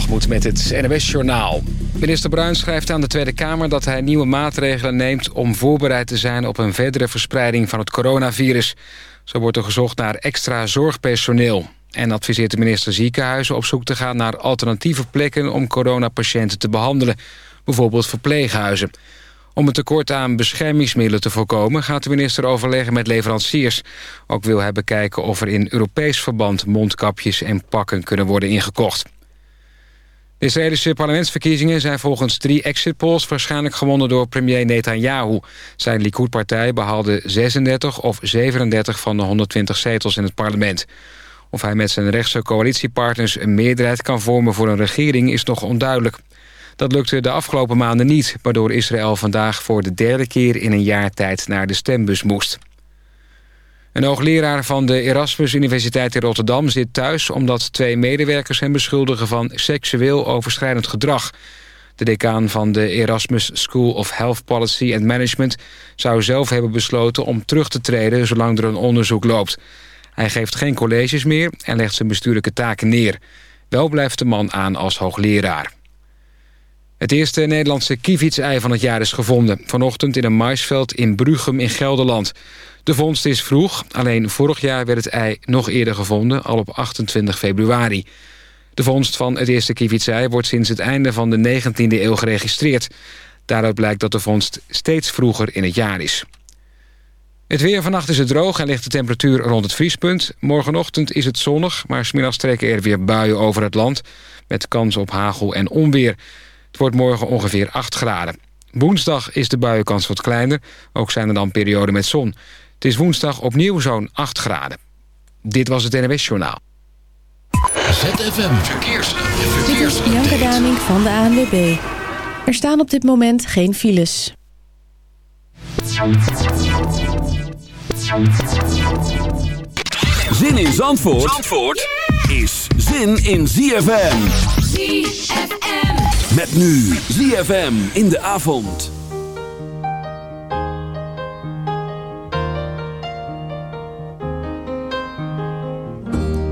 Waterbalgemoed met het NWS Journaal. Minister Bruin schrijft aan de Tweede Kamer dat hij nieuwe maatregelen neemt... om voorbereid te zijn op een verdere verspreiding van het coronavirus. Zo wordt er gezocht naar extra zorgpersoneel. En adviseert de minister ziekenhuizen op zoek te gaan naar alternatieve plekken... om coronapatiënten te behandelen, bijvoorbeeld verpleeghuizen. Om het tekort aan beschermingsmiddelen te voorkomen... gaat de minister overleggen met leveranciers. Ook wil hij bekijken of er in Europees verband... mondkapjes en pakken kunnen worden ingekocht. De Israëlische parlementsverkiezingen zijn volgens drie exit polls... waarschijnlijk gewonnen door premier Netanyahu. Zijn Likud-partij behaalde 36 of 37 van de 120 zetels in het parlement. Of hij met zijn rechtse coalitiepartners een meerderheid kan vormen voor een regering is nog onduidelijk. Dat lukte de afgelopen maanden niet... waardoor Israël vandaag voor de derde keer in een jaar tijd naar de stembus moest. Een hoogleraar van de Erasmus Universiteit in Rotterdam zit thuis... omdat twee medewerkers hem beschuldigen van seksueel overschrijdend gedrag. De decaan van de Erasmus School of Health Policy and Management... zou zelf hebben besloten om terug te treden zolang er een onderzoek loopt. Hij geeft geen colleges meer en legt zijn bestuurlijke taken neer. Wel blijft de man aan als hoogleraar. Het eerste Nederlandse kievitsei van het jaar is gevonden. Vanochtend in een maisveld in Brugum in Gelderland. De vondst is vroeg, alleen vorig jaar werd het ei nog eerder gevonden... al op 28 februari. De vondst van het eerste kievitsei wordt sinds het einde van de 19e eeuw geregistreerd. Daaruit blijkt dat de vondst steeds vroeger in het jaar is. Het weer vannacht is het droog en ligt de temperatuur rond het vriespunt. Morgenochtend is het zonnig, maar smiddags trekken er weer buien over het land... met kans op hagel en onweer. Het wordt morgen ongeveer 8 graden. Woensdag is de buienkans wat kleiner. Ook zijn er dan perioden met zon. Het is woensdag opnieuw zo'n 8 graden. Dit was het NWS Journaal. ZFM Verkeers. Dit is Bianca Daming van de ANWB. Er staan op dit moment geen files. Zin in Zandvoort, Zandvoort is zin in ZFM. ZFM. Met nu ZFM in de avond.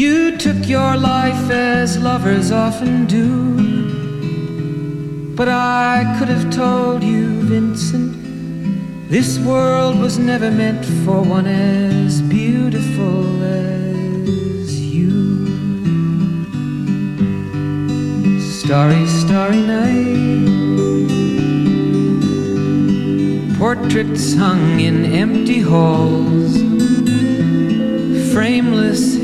you took your life as lovers often do. But I could have told you, Vincent, this world was never meant for one as beautiful as you. Starry, starry night. Portraits hung in empty halls frameless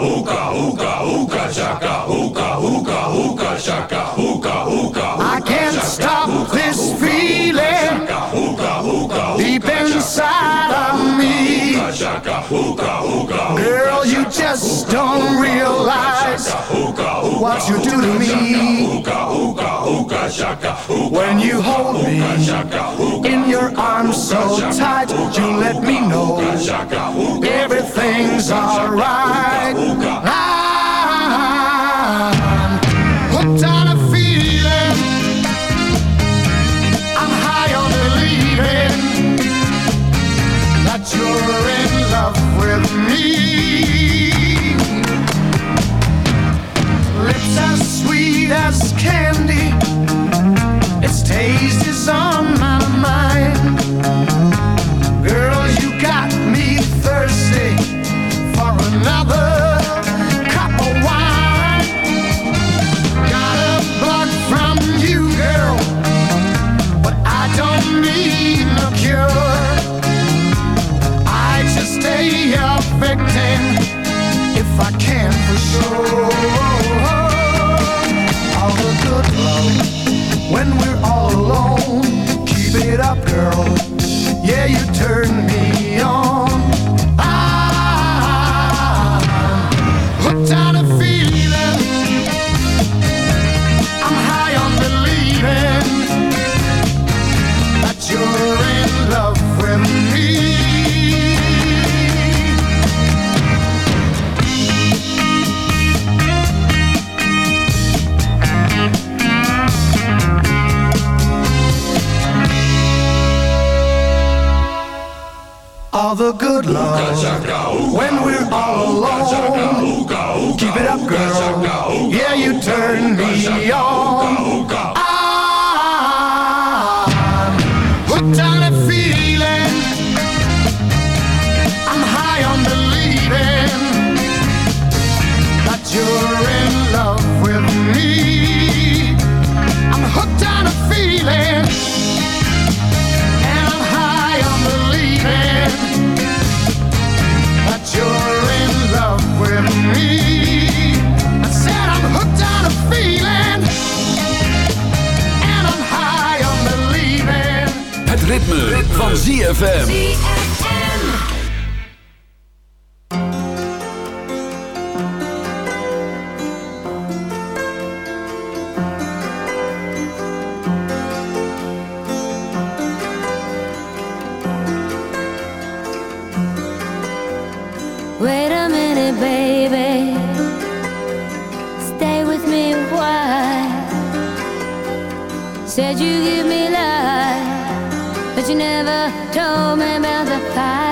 hookah, hookah, hookah, shaka, hookah, hookah, hookah, shaka, hookah, hookah. I can't stop this inside of me. Girl, you just don't realize what you do to me. When you hold me in your arms so tight, you let me know everything's alright. sweet as candy. Its taste is on my mind. baby. Stay with me a while. Said you give me life, but you never told me about the fight.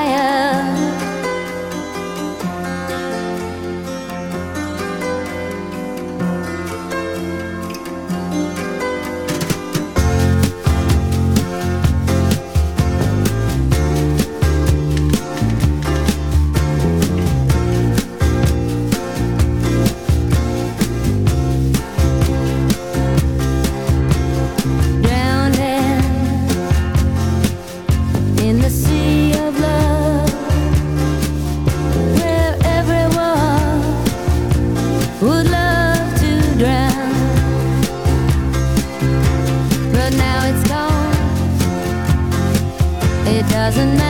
doesn't matter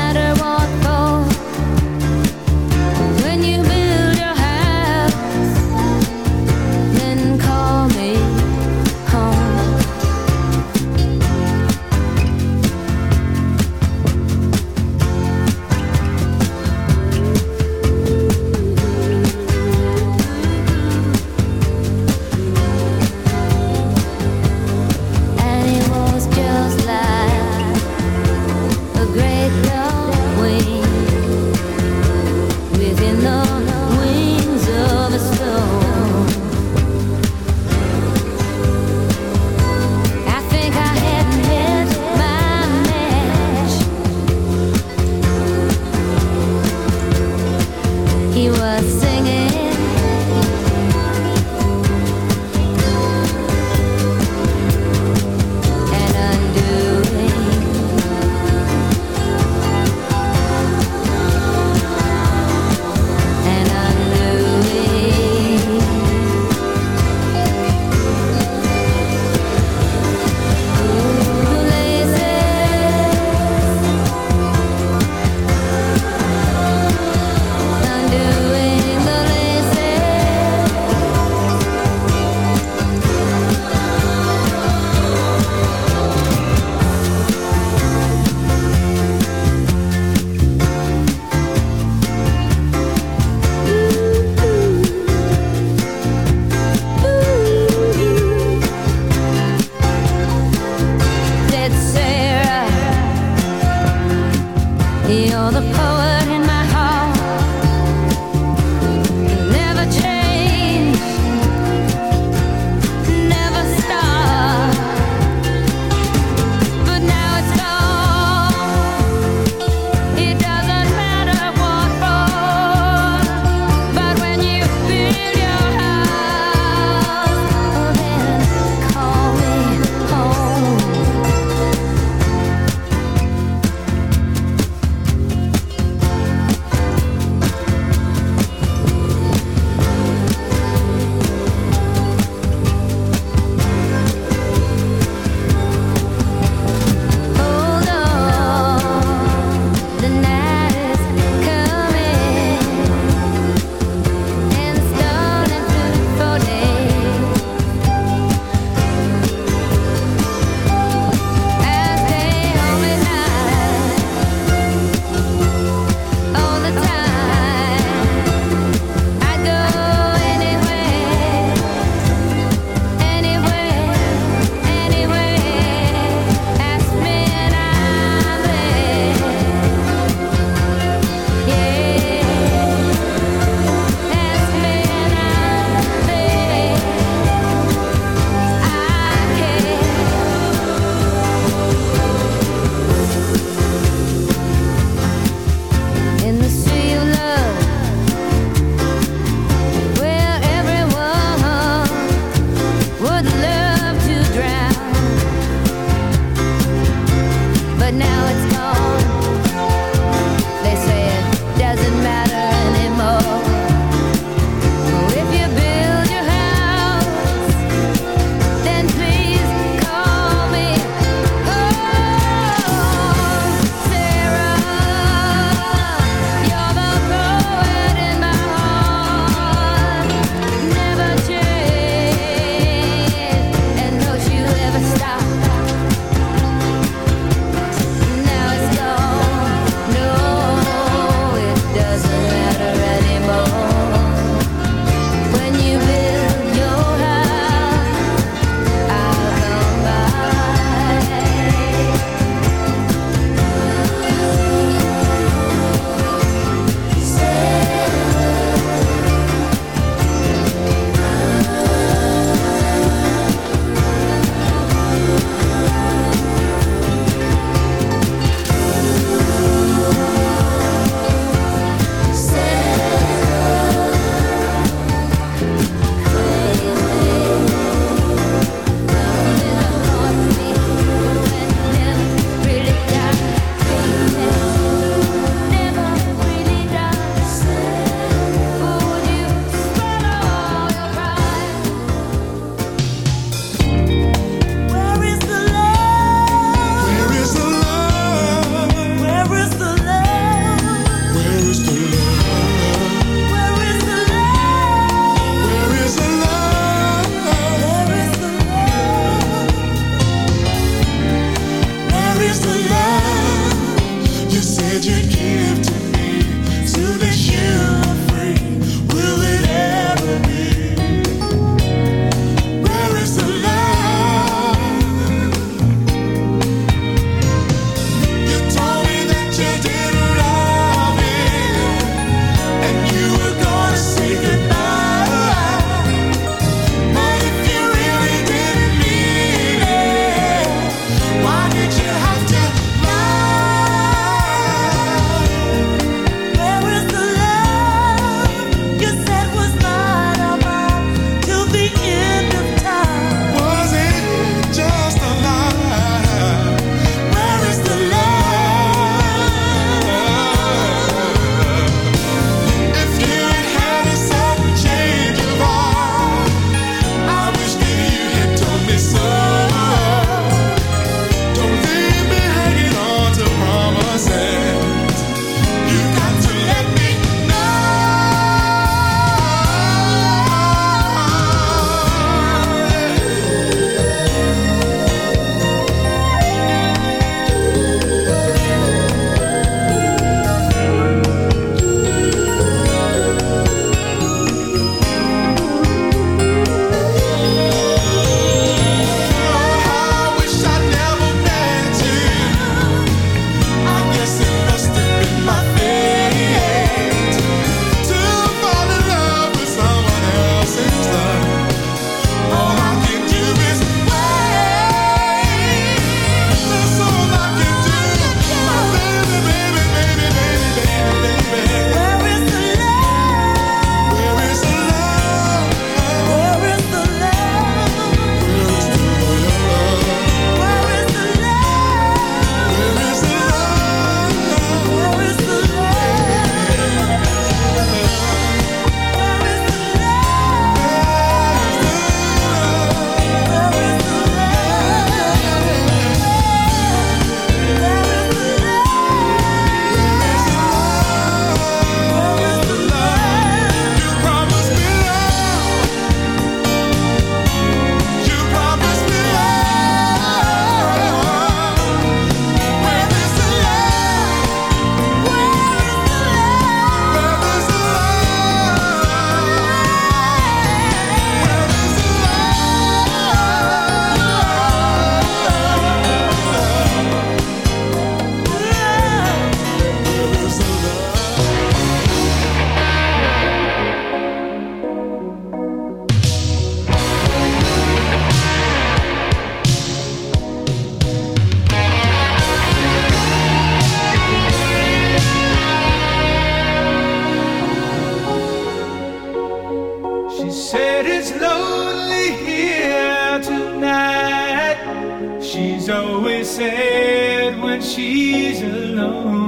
when she's alone.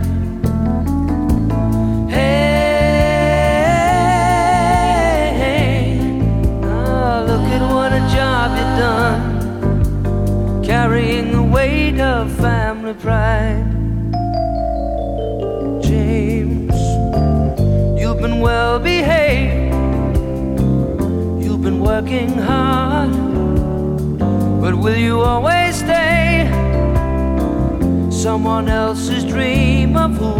Will you always stay? Someone else's dream of who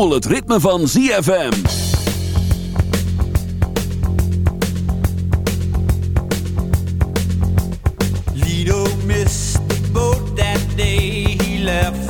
Voel het ritme van ZFM. Lido missed the boat that day he left